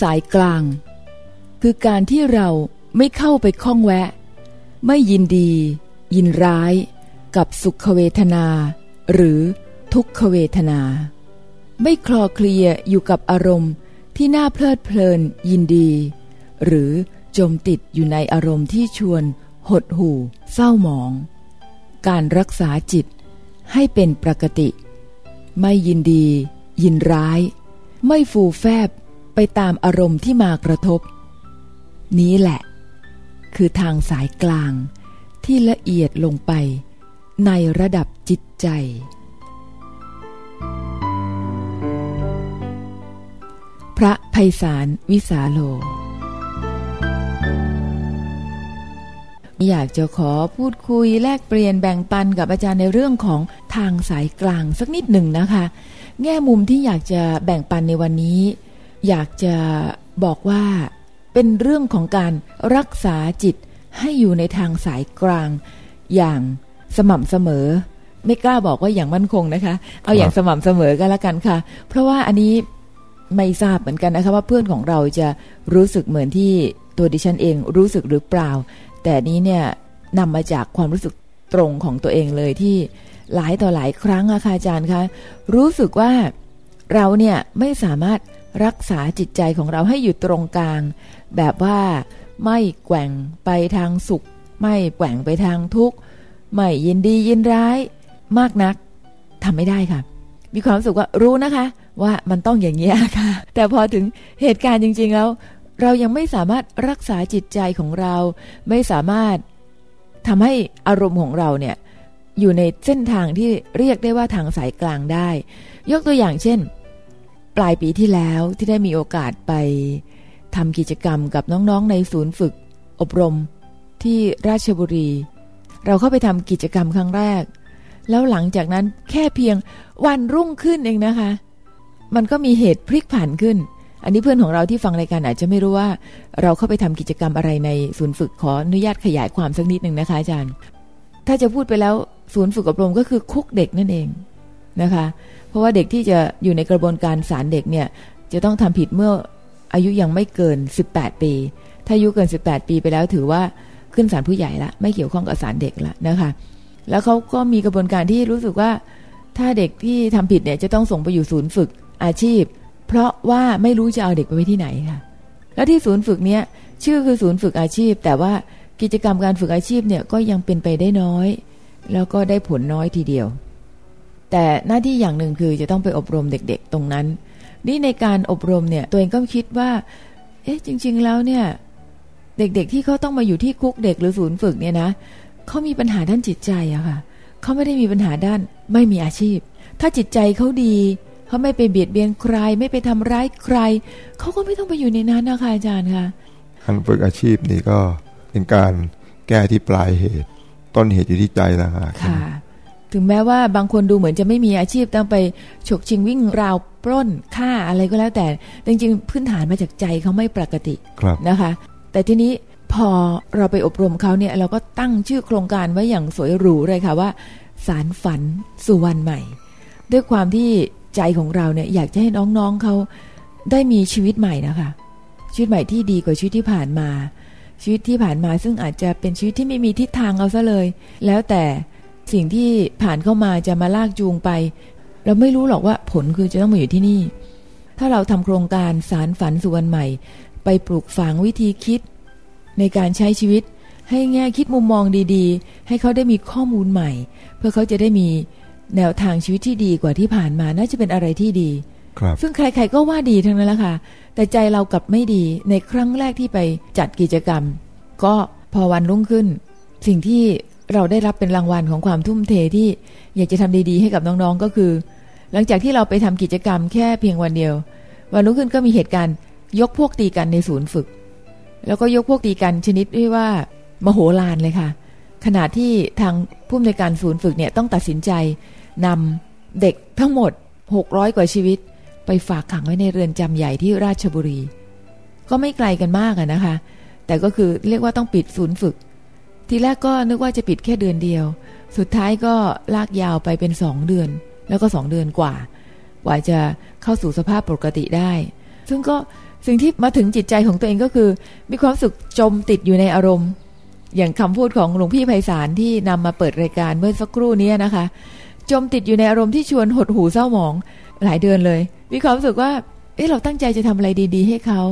สายกลาง คือการที่เราไม่เข้าไปข้องแวะ ไม่ยินดี ยินร้าย กับสุขเวทนา หรือทุกขเวทนา ไม่คลอเคลียอยู่กับอารมณ์ที่น่าเพลิดเพลินยินดี หรือจมติดอยู่ในอารมณ์ที่ชวน หดหู่ เศร้าหมอง การรักษาจิตให้เป็นปกติ ไม่ยินดี ยินร้าย ไม่ฟูแฟบ ไปตามอารมณ์ที่มากระทบ นี้แหละ คือทางสายกลางที่ละเอียดลงไปในระดับจิตใจ พระภัยสารวิสาโล อยากจะขอพูดคุยแลกเปลี่ยนแบ่งปันกับอาจารย์ในเรื่องของทางสายกลางสักนิดหนึ่งนะคะ แง่มุมที่อยากจะแบ่งปันในวันนี้ อยากจะบอกว่าเป็นเรื่องของการรักษาจิตให้อยู่ในทางสายกลาง อย่างสม่ำเสมอ ไม่กล้าบอกว่าอย่างมั่นคงนะคะ เอาอย่างสม่ำเสมอก็แล้วกันค่ะ เพราะว่าอันนี้ไม่ทราบเหมือนกันนะคะว่าเพื่อนของเราจะรู้สึกเหมือนที่ตัวดิฉันเองรู้สึกหรือเปล่า แต่นี้เนี่ยนำมาจากความรู้สึกตรงของตัวเองเลยที่หลายต่อหลายครั้งอะค่ะอาจารย์คะรู้สึกว่าเราเนี่ยไม่สามารถ รักษาจิตใจของเราให้อยู่ตรงกลาง แบบว่าไม่แกว่งไปทางสุข ไม่แกว่งไปทางทุกข์ ไม่ยินดียินร้าย มากนักทำไม่ได้ค่ะ มีความสึกว่ารู้นะคะ ว่ามันต้องอย่างนี้ค่ะ แต่พอถึงเหตุการณ์จริง ๆ แล้ว เรายังไม่สามารถรักษาจิตใจของเรา ไม่สามารถทำให้อารมณ์ของเราเนี่ยอยู่ในเส้นทางที่เรียกได้ว่าทางสายกลางได้ ยกตัวอย่างเช่น ปลายปีที่แล้วที่ได้มีโอกาสไปทำกิจกรรมกับน้องๆในศูนย์ฝึก อบรมที่ราชบุรี เราเข้าไปทำกิจกรรมครั้งแรก แล้วหลังจากนั้นแค่เพียงวันรุ่งขึ้นเองนะคะ มันก็มีเหตุพลิกผันขึ้น อันนี้เพื่อนของเราที่ฟังรายการอาจจะไม่รู้ว่า เราเข้าไปทำกิจกรรมอะไรในศูนย์ฝึกขออนุญาตขยายความสักนิดหนึ่งนะคะอาจารย์ ถ้าจะพูดไปแล้วศูนย์ฝึกอบรมก็คือคุกเด็กนั่นเองนะคะ ราะว่าเด็กที่จะอยู่ในกระบวนการสารเด็กเนี่ยจะต้องทำผิดเมื่ออายุยังไม่เกิน 18 ปี ถ้าอายุเกิน 18 ปีไปแล้วถือว่าขึ้นศาลผู้ใหญ่ละไม่เกี่ยวข้องกับศาลเด็กละนะคะ แล้วเขาก็มีกระบวนการที่รู้สึกว่า ถ้าเด็กที่ทำผิดเนี่ยจะต้องส่งไปอยู่ศูนย์ฝึกอาชีพ เพราะว่าไม่รู้จะเอาเด็กไปไว้ที่ไหนค่ะ แล้วที่ศูนย์ฝึกเนี้ยชื่อคือศูนย์ฝึกอาชีพ แต่ว่ากิจกรรมการฝึกอาชีพเนี่ยก็ยังเป็นไปได้น้อย แล้วก็ได้ผลน้อยทีเดียว แต่หน้าที่อย่างหนึ่งคือจะต้องไปอบรมเด็กๆ ตรงนั้น นี่ในการอบรมเนี่ยตัวเองก็คิดว่า เอ๊ะจริง ๆ แล้วเนี่ยเด็กๆที่เขาต้องมาอยู่ที่คุกเด็กหรือศูนย์ฝึกเนี่ยนะเขามีปัญหาด้านจิตใจอะค่ะเขาไม่ได้มีปัญหาด้านไม่มีอาชีพ ถ้าจิตใจเขาดีเขาไม่ไปเบียดเบียนใคร ไม่ไปทำร้ายใครเขาก็ไม่ต้องไปอยู่ในนั้นนะคะอาจารย์ค่ะการฝึกอาชีพนี่ก็เป็นการแก้ที่ปลายเหตุ ต้นเหตุอยู่ที่ใจนะคค่ะ ถึงแม้ว่าบางคนดูเหมือนจะไม่มีอาชีพต้องไปฉกชิงวิ่งราวปล้นฆ่าอะไรก็แล้วแต่ จริงๆ พื้นฐานมาจากใจเขาไม่ปกตินะคะ แต่ทีนี้พอเราไปอบรมเขาเนี่ยเราก็ตั้งชื่อโครงการไว้อย่างสวยหรูเลยค่ะว่า สารฝันสู่วันใหม่ ด้วยความที่ใจของเราเนี่ยอยากจะให้น้องๆเขาได้มีชีวิตใหม่นะคะ ชีวิตใหม่ที่ดีกว่าชีวิตที่ผ่านมา ชีวิตที่ผ่านมาซึ่งอาจจะเป็นชีวิตที่ไม่มีทิศทางเอาซะเลย แล้วแต่ สิ่งที่ผ่านเข้ามาจะมาลากจูงไป เราไม่รู้หรอกว่าผลคือจะต้องมาอยู่ที่นี่ ถ้าเราทำโครงการสารฝันสุวรรณใหม่ ไปปลูกฝังวิธีคิด ในการใช้ชีวิต ให้แง่คิดมุมมองดีๆ ให้เขาได้มีข้อมูลใหม่ เพื่อเขาจะได้มีแนวทางชีวิตที่ดีกว่าที่ผ่านมาน่าจะเป็นอะไรที่ดีซึ่งใครๆก็ว่าดีทั้งนั้นแหละค่ะ แต่ใจเรากลับไม่ดีในครั้งแรกที่ไปจัดกิจกรรม ก็พอวันรุ่งขึ้น สิ่งที่ เราได้รับเป็นรางวัลของความทุ่มเทที่อยากจะทำดีๆให้กับน้องๆก็คือ หลังจากที่เราไปทำกิจกรรมแค่เพียงวันเดียว วันรุ่งขึ้นก็มีเหตุการณ์ ยกพวกตีกันในศูนย์ฝึก แล้วก็ยกพวกตีกันชนิดที่ว่ามโหฬารเลยค่ะ ขณะที่ทางผู้อำนวยการศูนย์ฝึกเนี่ยต้องตัดสินใจนำเด็กทั้งหมด 600 กว่าชีวิต ไปฝากขังไว้ในเรือนจำใหญ่ที่ราชบุรี ก็ไม่ไกลกันมากนะคะ แต่ก็คือเรียกว่าต้องปิดศูนย์ฝึก ทีแรกก็นึกว่าจะปิดแค่เดือนเดียว สุดท้ายก็ลากยาวไปเป็นสองเดือน แล้วก็สองเดือนกว่า กว่าจะเข้าสู่สภาพปกติได้ ซึ่งก็สิ่งที่มาถึงจิตใจของตัวเองก็คือ มีความสุขจมติดอยู่ในอารมณ์ อย่างคำพูดของหลวงพี่ไพศาลที่นำมาเปิดรายการเมื่อสักครู่นี้นะคะ จมติดอยู่ในอารมณ์ที่ชวนหดหูเศร้าหมองหลายเดือนเลย มีความรู้สึกว่า เอ๊ะเราตั้งใจจะทำอะไรดี ๆ ให้เขา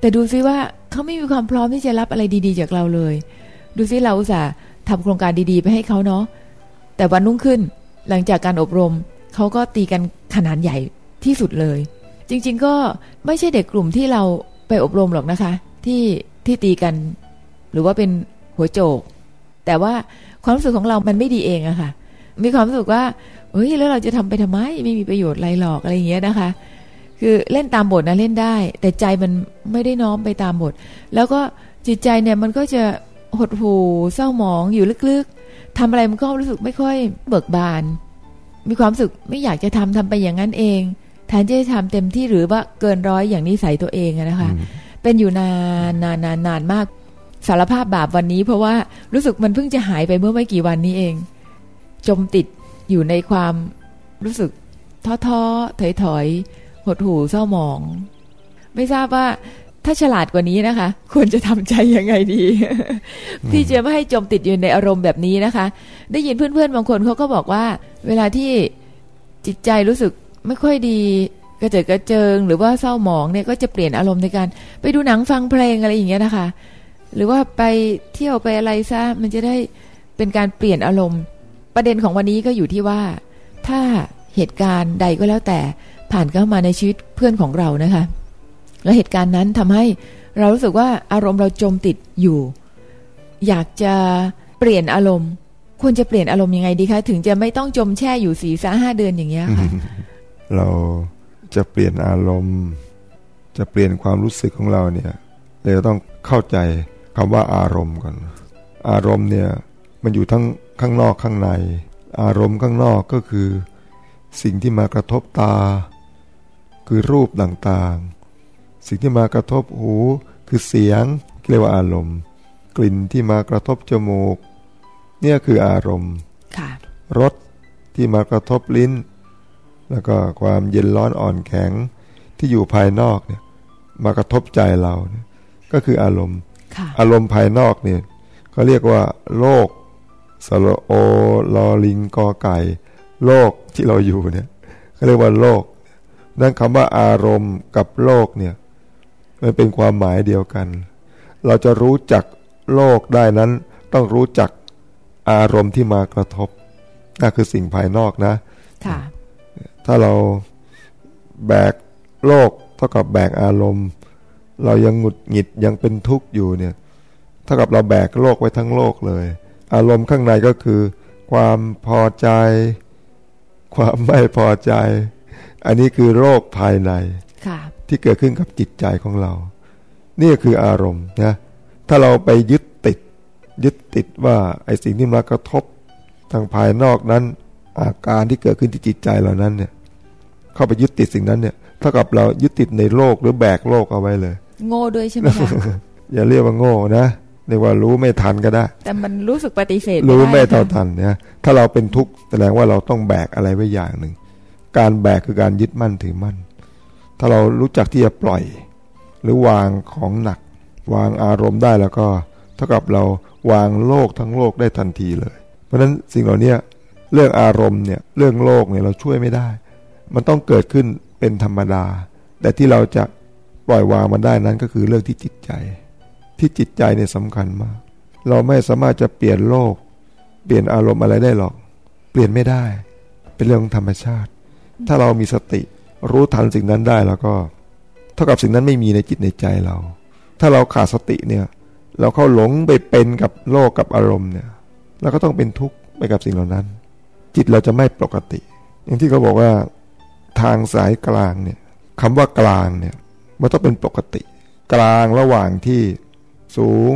แต่ดูซิว่าเขาไม่มีความพร้อมที่จะรับอะไรดี ๆ จากเราเลย ดูซิเราอุตส่าห์ทำโครงการดีๆ ไปให้เขาเนาะแต่วันนุ่งขึ้นหลังจากการอบรมเขาก็ตีกันขนาดใหญ่ที่สุดเลย จริง ๆ ก็ไม่ใช่เด็กกลุ่มที่เราไปอบรมหรอกนะคะ ที่ที่ตีกัน หรือว่าเป็นหัวโจก แต่ว่าความรู้สึกของเรามันไม่ดีเองอะค่ะ มีความรู้สึกว่าเฮ้ยแล้วเราจะทำไปทำไมไม่มีประโยชน์อะไรหรอกอะไรอย่างเงี้ยนะคะ คือเล่นตามบทนะเล่นได้ แต่ใจมันไม่ได้น้อมไปตามบท แล้วก็จิตใจเนี่ยมันก็จะ หดหู่เศร้าหมองอยู่ลึกๆทำอะไรมันก็รู้สึกไม่ค่อยเบิกบาน มีความรู้สึกไม่อยากจะทำทำไปอย่างนั้นเอง แทนที่จะทำเต็มที่หรือว่าเกินร้อยอย่างนิสัยตัวเองอะนะคะ เป็นอยู่นานนานนานนานมากสารภาพบาปวันนี้เพราะว่ารู้สึกมันเพิ่งจะหายไปเมื่อไม่กี่วันนี้เอง จมติดอยู่ในความรู้สึกท้อท้อถอยถอยหดหู่เศร้าหมอง ไม่ทราบว่า ถ้าฉลาดกว่านี้นะคะ ควรจะทำใจยังไงดี ที่จะไม่ให้จมติดอยู่ในอารมณ์แบบนี้นะคะ ได้ยินเพื่อนๆบางคนเขาก็บอกว่า เวลาที่จิตใจรู้สึกไม่ค่อยดีกระเจิดกระเจิง หรือว่าเศร้าหมองเนี่ยก็จะเปลี่ยนอารมณ์ในการ ไปดูหนังฟังเพลงอะไรอย่างเงี้ยนะคะ หรือว่าไปเที่ยวไปอะไรซะมันจะได้เป็นการเปลี่ยนอารมณ์ ประเด็นของวันนี้ก็อยู่ที่ว่า ถ้าเหตุการณ์ใดก็แล้วแต่ผ่านเข้ามาในชีวิตเพื่อนของเรานะคะ แล้วเหตุการณ์นั้นทำให้เรารู้สึกว่าอารมณ์เราจมติดอยู่ อยากจะเปลี่ยนอารมณ์ ควรจะเปลี่ยนอารมณ์ยังไงดีคะ ถึงจะไม่ต้องจมแช่อยู่สี่สห้าเดือนอย่างเงี้ยค่ะ เราจะเปลี่ยนอารมณ์ จะเปลี่ยนความรู้สึกของเราเนี่ยเราต้องเข้าใจคำว่าอารมณ์ก่อน อารมณ์เนี่ยมันอยู่ทั้งข้างนอกข้างใน อารมณ์ข้างนอกก็คือ สิ่งที่มากระทบตา คือรูปต่างๆ สิ่งที่มากระทบหูคือเสียงเรียกว่าอารมณ์ กลิ่นที่มากระทบจมูก เนี่ยคืออารมณ์ค่ะรสที่มากระทบลิ้น แล้วก็ความเย็นร้อนอ่อนแข็งที่อยู่ภายนอกเนี่ยมากระทบใจเราเนี่ยก็คืออารมณ์ค่ะอารมณ์ภายนอกเนี่ยเขาเรียกว่า โลกสระโอลอลิงกอไก่ โลกที่เราอยู่เนี่ยเขาเรียกว่าโลก นั่นคำว่าอารมณ์กับโลกเนี่ย มันเป็นความหมายเดียวกัน เราจะรู้จักโลกได้นั้น ต้องรู้จักอารมณ์ที่มากระทบนั่นคือสิ่งภายนอกนะค่ะถ้าเราแบกโลกเท่ากับแบกอารมณ์ เรายังหงุดหงิดยังเป็นทุกข์อยู่เนี่ยเท่ากับเราแบกโลกไว้ทั้งโลกเลย อารมณ์ข้างในก็คือ ความพอใจ ความไม่พอใจ อันนี้คือโรคภายในค่ะ ที่เกิดขึ้นกับจิตใจของเรา นี่คืออารมณ์นะถ้าเราไปยึดติด ยึดติดว่าไอ้สิ่งที่มากระทบทางภายนอกนั้น อาการที่เกิดขึ้นที่จิตใจเหล่านั้นเนี่ยเข้าไปยึดติดสิ่งนั้นเนี่ยเท่ากับเรายึดติดในโลกหรือแบกโลกเอาไว้เลย โง่ด้วยใช่ไหมคะอย่าเรียกว่าโง่นะเรียกว่ารู้ไม่ทันก็ได้ แต่มันรู้สึกปฏิเสธรู้ไม่ด้เท่าค่ะทันเนี่ยถ้าเราเป็นทุกข์แสดงว่าเราต้องแบกอะไรไว้อย่างหนึ่งการแบกคือการยึดมั่นถือมั่น ถ้าเรารู้จักที่จะปล่อย หรือวางของหนัก วางอารมณ์ได้แล้วก็ เท่ากับเราวางโลกทั้งโลกได้ทันทีเลย เพราะฉะนั้นสิ่งเหล่านี้เรื่องอารมณ์เนี่ยเรื่องโลกเนี่ยเราช่วยไม่ได้ มันต้องเกิดขึ้นเป็นธรรมดา แต่ที่เราจะปล่อยวางมันได้นั้นก็คือเรื่องที่จิตใจ ที่จิตใจเนี่ยสำคัญมาก เราไม่สามารถจะเปลี่ยนโลก เปลี่ยนอารมณ์อะไรได้หรอก เปลี่ยนไม่ได้ เป็นเรื่องของธรรมชาติ ถ้าเรามีสติ รู้ทันสิ่งนั้นได้แล้วก็ เท่ากับสิ่งนั้นไม่มีในจิตในใจเรา ถ้าเราขาดสติเนี่ย เราเข้าหลงไปเป็นกับโลกกับอารมณ์เนี่ยเราก็ต้องเป็นทุกข์ไปกับสิ่งเหล่านั้น จิตเราจะไม่ปกติ อย่างที่เขาบอกว่าทางสายกลางเนี่ยคำว่ากลางเนี่ยมันต้องเป็นปกติ กลางระหว่างที่สูง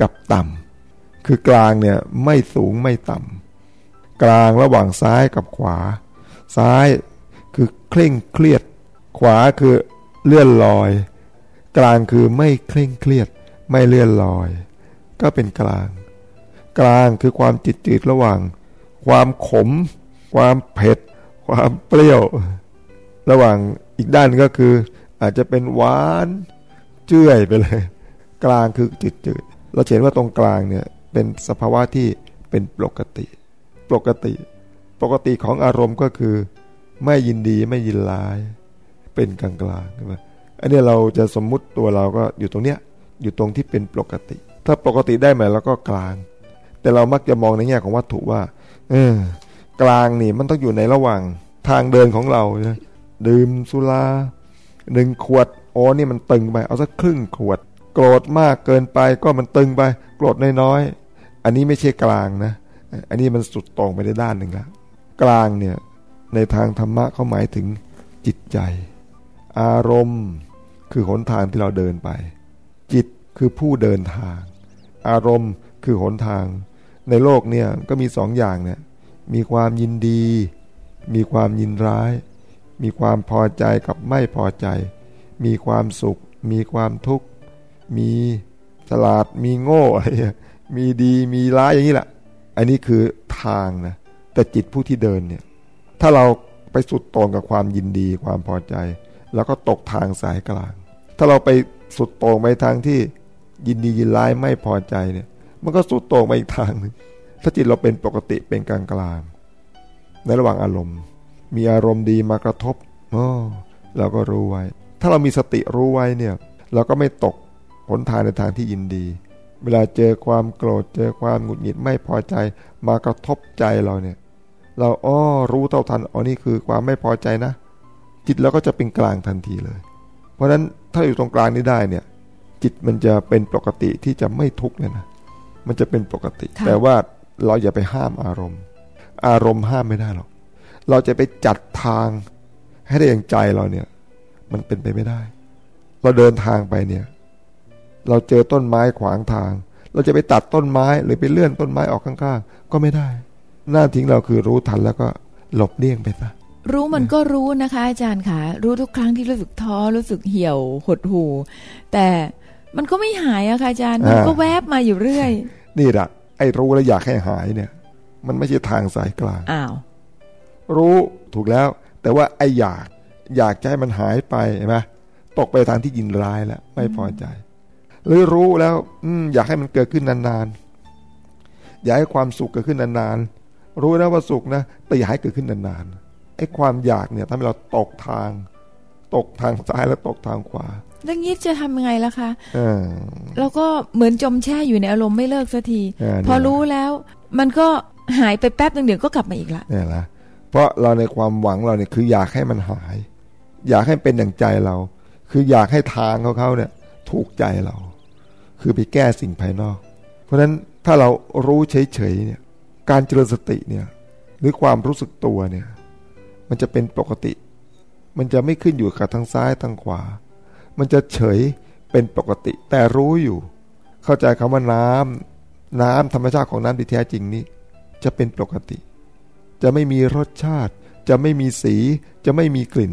กับต่ำคือกลางเนี่ยไม่สูงไม่ต่ำกลางระหว่างซ้ายกับขวา ซ้าย เคร่งเครียด ขวาคือเลื่อนลอย กลางคือไม่เคร่งเครียด ไม่เลื่อนลอย ก็เป็นกลาง กลางคือความจิตจืดระหว่าง ความขม ความเผ็ด ความเปรี้ยว ระหว่างอีกด้านก็คือ อาจจะเป็นหวานเจื่อยไปเลย กลางคือจืดๆเราเห็นว่าตรงกลางเนี่ยเป็นสภาวะที่เป็นปกติ ปกติ ปกติของอารมณ์ก็คือ ไม่ยินดีไม่ยินร้าย เป็นกลางกลางใช่ไหมอันนี้เราจะสมมุติตัวเราก็อยู่ตรงเนี้ยอยู่ตรงที่เป็นปกติ ถ้าปกติได้ไหมเราก็กลาง แต่เรามักจะมองในแง่ของวัตถุว่า เออกลางนี่มันต้องอยู่ในระหว่างทางเดินของเรานะดื่มสุราหนึ่งขวดโอ้นี่มันตึงไป เอาสักครึ่งขวด โกรธมากเกินไปก็มันตึงไป โกรธน้อยๆอันนี้ไม่ใช่กลางนะ อันนี้มันสุดตรงไปในด้านหนึ่งแล้วกลางเนี่ย ในทางธรรมะเขาหมายถึงจิตใจ อารมณ์คือหนทางที่เราเดินไป จิตคือผู้เดินทาง อารมณ์คือหนทาง ในโลกเนี่ยก็มีสองอย่างเนี่ยมีความยินดี มีความยินร้าย มีความพอใจกับไม่พอใจ มีความสุข มีความทุกข์ มีฉลาดมีโง่อะไรมีดีมีร้ายอย่างนี้แหละ อันนี้คือทางนะแต่จิตผู้ที่เดินเนี่ย ถ้าเราไปสุดตรงกับความยินดีความพอใจ แล้วก็ตกทางสายกลาง ถ้าเราไปสุดตรงไปทางที่ยินดียินร้ายไม่พอใจเนี่ย มันก็สุดตรงไปอีกทางหนึ่งถ้าจิตเราเป็นปกติเป็นกลางกลางในระหว่างอารมณ์ มีอารมณ์ดีมากระทบอ๋อเราก็รู้ไว้ ถ้าเรามีสติรู้ไว้เนี่ย เราก็ไม่ตกหนทางในทางที่ยินดี เวลาเจอความโกรธเจอความหงุดหงิดไม่พอใจ มากระทบใจเราเนี่ย เราอ้อรู้เท่าทันอ๋อนี่คือความไม่พอใจนะ จิตเราก็จะเป็นกลางทันทีเลย เพราะฉะนั้นถ้าอยู่ตรงกลางนี้ได้เนี่ย จิตมันจะเป็นปกติที่จะไม่ทุกข์เนี่ยนะมันจะเป็นปกติ แต่ว่าเราอย่าไปห้ามอารมณ์ อารมณ์ห้ามไม่ได้หรอกเราจะไปจัดทางให้ได้อย่างใจเราเนี่ย มันเป็นไปไม่ได้ เราเดินทางไปเนี่ย เราเจอต้นไม้ขวางทาง เราจะไปตัดต้นไม้หรือไปเลื่อนต้นไม้ออกข้างๆก็ไม่ได้ หน้าทิ้งเราคือรู้ทันแล้วก็หลบเลี่ยงไปซะรู้มันก็รู้นะคะ อาจารย์ค่ะ รู้ทุกครั้งที่รู้สึกท้อรู้สึกเหี่ยวหดหู่แต่มันก็ไม่หายอะค่ะอาจารย์มันก็แวบมาอยู่เรื่อย นี่แหละไอ้รู้แล้วอยากให้หายเนี่ย มันไม่ใช่ทางสายกลางอ้าวรู้ถูกแล้ว แต่ว่าไอ้อยากอยากจะให้มันหายไปเห็นไหมตกไปทางที่ยินร้ายแล้วไม่พอใจ หรือรู้แล้ว อืมอยากให้มันเกิดขึ้นนานๆอยากให้ความสุขเกิดขึ้นนานๆ รู้นะว่าสุขนะแต่อยากให้เกิดขึ้นนานๆไอ้ความอยากเนี่ยทำให้เราตกทาง ตกทางซ้ายแล้วตกทางขวาแล้วงี้จะทำยังไงล่ะคะเออเราก็เหมือนจมแช่อยู่ในอารมณ์ไม่เลิกสักทีเออพอรู้แล้ว มันก็หายไปแป๊บหนึ่งเดี๋ยวก็กลับมาอีกละเนี่ยละเพราะเราในความหวังเราเนี่ยคืออยากให้มันหาย อยากให้เป็นอย่างใจเรา คืออยากให้ทางเขาเขาเนี่ย ถูกใจเรา คือไปแก้สิ่งภายนอก เพราะฉะนั้นถ้าเรารู้เฉยๆเนี่ย การเจริญสติเนี่ยหรือความรู้สึกตัวเนี่ยมันจะเป็นปกติ มันจะไม่ขึ้นอยู่กับทางซ้ายทางขวา มันจะเฉยเป็นปกติ แต่รู้อยู่ เข้าใจคำว่าน้ำน้ำธรรมชาติของน้ำที่แท้จริงนี้ จะเป็นปกติ จะไม่มีรสชาติ จะไม่มีสี จะไม่มีกลิ่น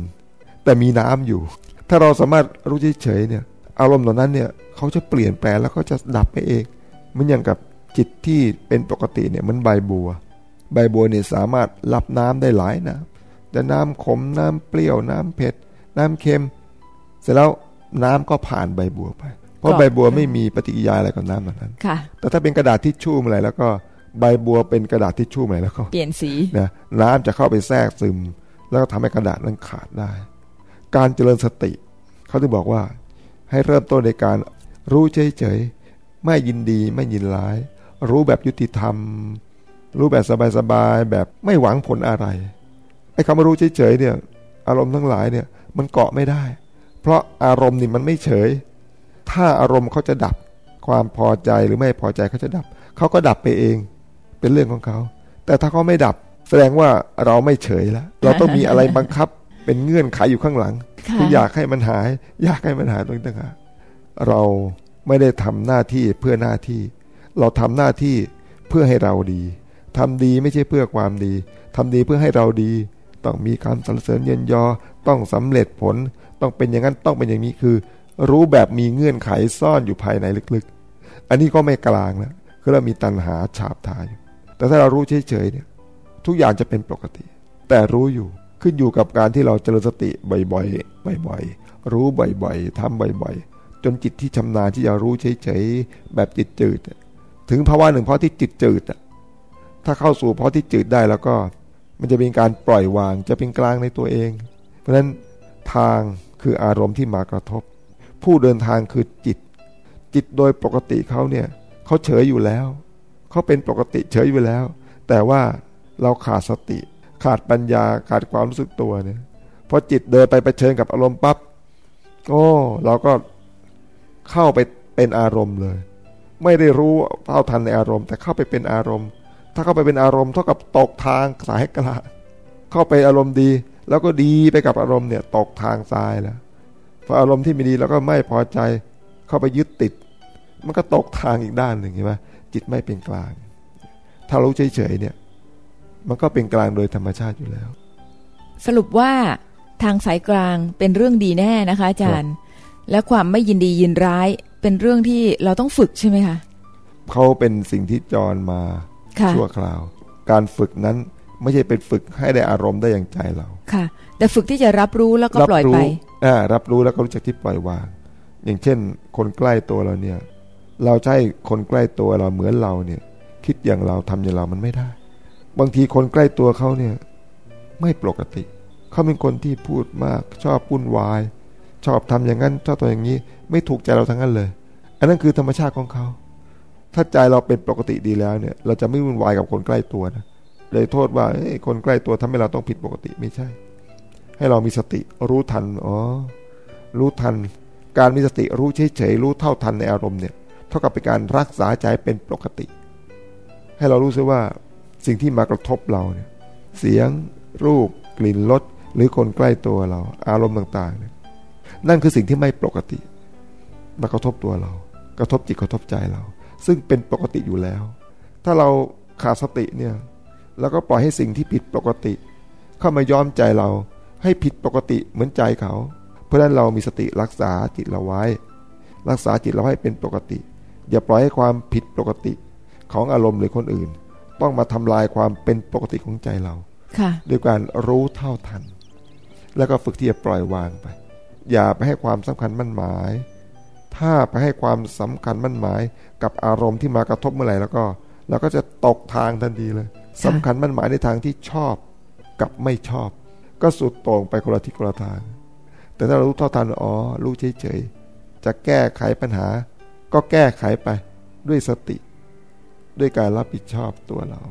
แต่มีน้ำอยู่ ถ้าเราสามารถรู้เฉยๆเนี่ย อารมณ์เหล่านั้นเนี่ยเขาจะเปลี่ยนแปลงแล้วก็จะดับไปเองมือนอย่างกับ จิตที่เป็นปกติเนี่ยเหมันใบบัว ใบบัวเนี่ยสามารถรับน้ำได้หลายน้ำจะน้ำขมน้ำเปรี้ยวน้ำเผ็ด น้ำเค็ม เสร็จแล้วน้ำก็ผ่านใบบัวไป เพราะก็ใบบัวไม่มีปฏิกิริยาอะไรกับน้ำเหล่านั้นค่ะแต่ถ้าเป็นกระดาษทิชชู่เมื่อไหร่แล้วก็ใบบัวเป็นกระดาษทิชชู่เมื่อไหร่แล้วก็เปลี่ยนสีนะน้ำจะเข้าไปแทรกซึม แล้วก็ทำให้กระดาษนั้นขาดได้ การเจริญสติ เขาถึงบอกว่า ให้เริ่มต้นในการรู้เฉยๆไม่ยินดีไม่ยินร้าย รู้แบบยุติธรรม รู้แบบสบายๆแบบไม่หวังผลอะไรไอ้คำว่ารู้เฉยๆเนี่ย อารมณ์ทั้งหลายเนี่ยมันเกาะไม่ได้ เพราะอารมณ์นี่มันไม่เฉย ถ้าอารมณ์เขาจะดับ ความพอใจหรือไม่พอใจเขาจะดับเขาก็ดับไปเอง เป็นเรื่องของเขา แต่ถ้าเขาไม่ดับ แสดงว่าเราไม่เฉยแล้ว เราต้องมีอะไรบังคับเป็นเงื่อนไขอยู่ข้างหลังค่ะคืออยากให้มันหาย อยากให้มันหายตรงนี้ต่างหากเราไม่ได้ทำหน้าที่เพื่อหน้าที่ เราทำหน้าที่เพื่อให้เราดีทำดีไม่ใช่เพื่อความดีทำดีเพื่อให้เราดี ต้องมีการสรรเสริญเยินยอ ต้องสำเร็จผล ต้องเป็นอย่างนั้นต้องเป็นอย่างนี้คือ รู้แบบมีเงื่อนไขซ่อนอยู่ภายในลึกๆ อันนี้ก็ไม่กลางแล้วคือเรามีตัณหาฉาบทายแต่ถ้าเรารู้เฉยๆเนี่ย ทุกอย่างจะเป็นปกติ แต่รู้อยู่ขึ้นอยู่กับการที่เราเจริญสติบ่อยๆบ่อยรู้บ่อยๆทำบ่อยๆ จนจิตที่ชำนาญที่จะรู้เฉยๆแบบจิตจืด ถึงภาวะหนึ่งเพราะที่จิตจืดถ้าเข้าสู่เพราะที่จืดได้แล้วก็ มันจะเป็นการปล่อยวางจะเป็นกลางในตัวเอง เพราะฉะนั้นทางคืออารมณ์ที่มากระทบ ผู้เดินทางคือจิต จิตโดยปกติเขาเนี่ยเขาเฉยอยู่แล้วเขาเป็นปกติเฉยอยู่แล้ว แต่ว่าเราขาดสติ ขาดปัญญาขาดความรู้สึกตัวเนี่ยพอจิตเดินไปไปเชิญกับอารมณ์ปับ๊บโอ้เราก็เข้าไปเป็นอารมณ์เลย ไม่ได้รู้เท่าทันในอารมณ์ แต่เข้าไปเป็นอารมณ์ ถ้าเข้าไปเป็นอารมณ์เท่ากับตกทางสายกระเข้าไปอารมณ์ดี แล้วก็ดีไปกับอารมณ์เนี่ยตกทางทรายแล้วพออารมณ์ที่ไม่ดีแล้วก็ไม่พอใจเข้าไปยึดติด มันก็ตกทางอีกด้านหนึ่งใช่ไหมจิตไม่เป็นกลาง ถ้ารู้เฉยๆเนี่ย มันก็เป็นกลางโดยธรรมชาติอยู่แล้ว สรุปว่าทางสายกลางเป็นเรื่องดีแน่นะคะ อาจารย์ และความไม่ยินดียินร้าย เป็นเรื่องที่เราต้องฝึกใช่ไหมคะเขาเป็นสิ่งที่จรมาชั่วคราว การฝึกนั้นไม่ใช่เป็นฝึกให้ได้อารมณ์ได้อย่างใจเราค่ะ แต่ฝึกที่จะรับรู้แล้วก็ปล่อยไปอ่ารับรู้แล้วก็รู้จักที่ปล่อยวาง อย่างเช่น คนใกล้ตัวเราเนี่ย เราใช้คนใกล้ตัวเราเหมือนเราเนี่ย คิดอย่างเราทำอย่างเรามันไม่ได้ บางทีคนใกล้ตัวเขาเนี่ย ไม่ปกติเขาเป็นคนที่พูดมาก ชอบปุ้นวาย ชอบทำอย่างนั้นชอบตัวอย่างนี้ ไม่ถูกใจเราทั้งนั้นเลย อันนั้นคือธรรมชาติของเขา ถ้าใจเราเป็นปกติดีแล้วเนี่ย เราจะไม่วุ่นวายกับคนใกล้ตัวนะเลยโทษว่าคนใกล้ตัวทำให้เราต้องผิดปกติไม่ใช่ ให้เรามีสติรู้ทันอ๋อรู้ทัน การมีสติรู้เฉยๆรู้เท่าทันในอารมณ์เนี่ยเท่ากับเป็นการรักษาใจเป็นปกติ ให้เรารู้สึกว่าสิ่งที่มากระทบเราเนี่ยเสียง รูป กลิ่นรสหรือคนใกล้ตัวเรา อารมณ์ต่างๆเนี่ยนั่นคือสิ่งที่ไม่ปกติ มากระทบตัวเรา กระทบจิตกระทบใจเรา ซึ่งเป็นปกติอยู่แล้ว ถ้าเราขาดสติเนี่ยเราก็ปล่อยให้สิ่งที่ผิดปกติ เข้ามาย้อมใจเรา ให้ผิดปกติเหมือนใจเขา เพราะฉะนั้นเรามีสติรักษาจิตเราไว้ รักษาจิตเราให้เป็นปกติ อย่าปล่อยให้ความผิดปกติของอารมณ์หรือคนอื่น ต้องมาทำลายความเป็นปกติของใจเราด้วยการรู้เท่าทัน แล้วก็ฝึกที่จะปล่อยวางไป อย่าไปให้ความสำคัญมั่นหมาย ถ้าไปให้ความสำคัญมั่นหมายกับอารมณ์ที่มากระทบเมื่อไหร่แล้วก็เราก็จะตกทางทันทีเลยสำคัญมั่นหมายในทางที่ชอบกับไม่ชอบ ก็สุดโต่งไปคนละทิศคนละทาง แต่ถ้าเรารู้เท่าทันอ๋อรู้เฉยๆจะแก้ไขปัญหา ก็แก้ไขไปด้วยสติ ด้วยการรับผิดชอบตัวเรา